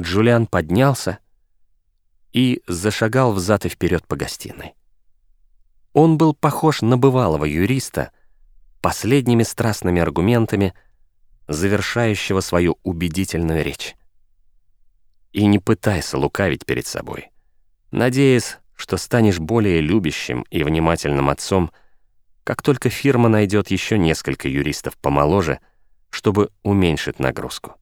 Джулиан поднялся и зашагал взад и вперед по гостиной. Он был похож на бывалого юриста, последними страстными аргументами, завершающего свою убедительную речь. И не пытайся лукавить перед собой, надеясь, что станешь более любящим и внимательным отцом, как только фирма найдет еще несколько юристов помоложе, чтобы уменьшить нагрузку.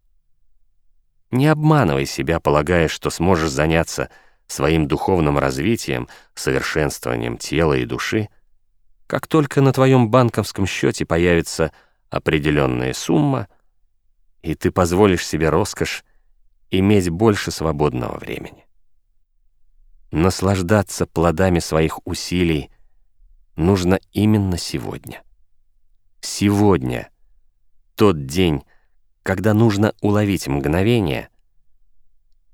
Не обманывай себя, полагая, что сможешь заняться своим духовным развитием, совершенствованием тела и души, как только на твоем банковском счете появится определенная сумма, и ты позволишь себе роскошь иметь больше свободного времени. Наслаждаться плодами своих усилий нужно именно сегодня. Сегодня — тот день, когда нужно уловить мгновение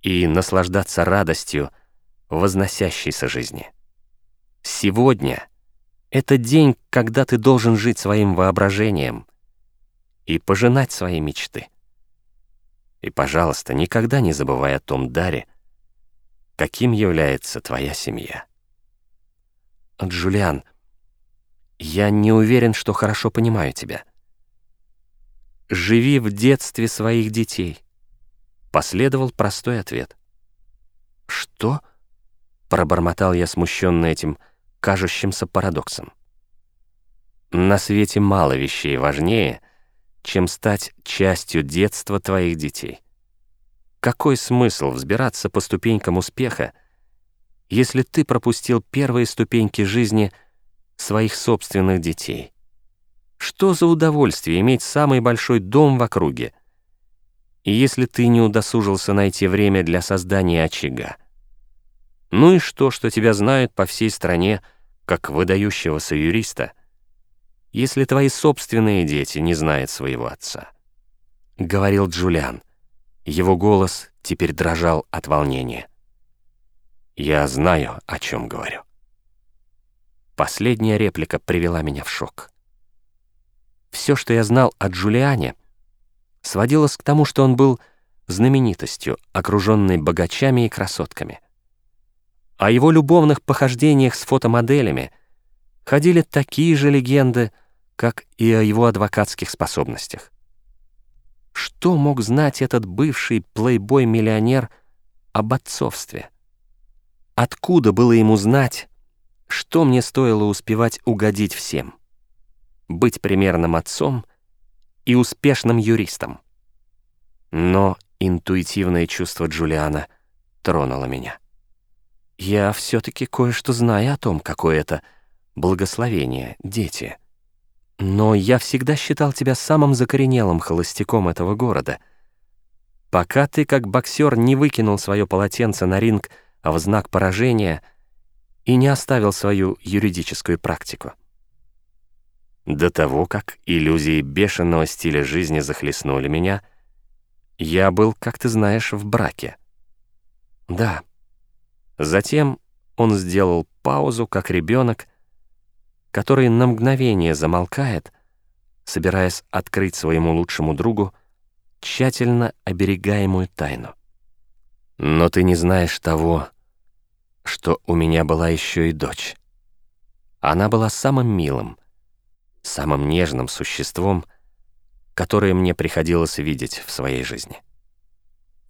и наслаждаться радостью возносящейся жизни. Сегодня — это день, когда ты должен жить своим воображением и пожинать свои мечты. И, пожалуйста, никогда не забывай о том даре, каким является твоя семья. Джулиан, я не уверен, что хорошо понимаю тебя. «Живи в детстве своих детей», — последовал простой ответ. «Что?» — пробормотал я, смущенный этим кажущимся парадоксом. «На свете мало вещей важнее, чем стать частью детства твоих детей. Какой смысл взбираться по ступенькам успеха, если ты пропустил первые ступеньки жизни своих собственных детей?» Что за удовольствие иметь самый большой дом в округе? И если ты не удосужился найти время для создания очага? Ну и что, что тебя знают по всей стране как выдающегося юриста, если твои собственные дети не знают своего отца? Говорил Джулиан. Его голос теперь дрожал от волнения. Я знаю, о чем говорю. Последняя реплика привела меня в шок. Все, что я знал о Джулиане, сводилось к тому, что он был знаменитостью, окруженной богачами и красотками. О его любовных похождениях с фотомоделями ходили такие же легенды, как и о его адвокатских способностях. Что мог знать этот бывший плейбой-миллионер об отцовстве? Откуда было ему знать, что мне стоило успевать угодить всем? Быть примерным отцом и успешным юристом. Но интуитивное чувство Джулиана тронуло меня. Я все-таки кое-что знаю о том, какое это благословение, дети. Но я всегда считал тебя самым закоренелым холостяком этого города. Пока ты, как боксер, не выкинул свое полотенце на ринг в знак поражения и не оставил свою юридическую практику. До того, как иллюзии бешеного стиля жизни захлестнули меня, я был, как ты знаешь, в браке. Да. Затем он сделал паузу, как ребенок, который на мгновение замолкает, собираясь открыть своему лучшему другу тщательно оберегаемую тайну. Но ты не знаешь того, что у меня была еще и дочь. Она была самым милым, самым нежным существом, которое мне приходилось видеть в своей жизни.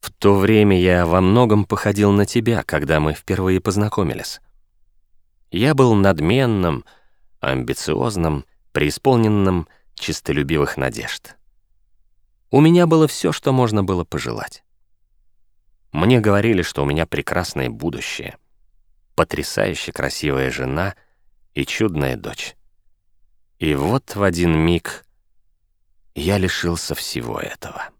В то время я во многом походил на тебя, когда мы впервые познакомились. Я был надменным, амбициозным, преисполненным чистолюбивых надежд. У меня было все, что можно было пожелать. Мне говорили, что у меня прекрасное будущее, потрясающе красивая жена и чудная дочь. И вот в один миг я лишился всего этого.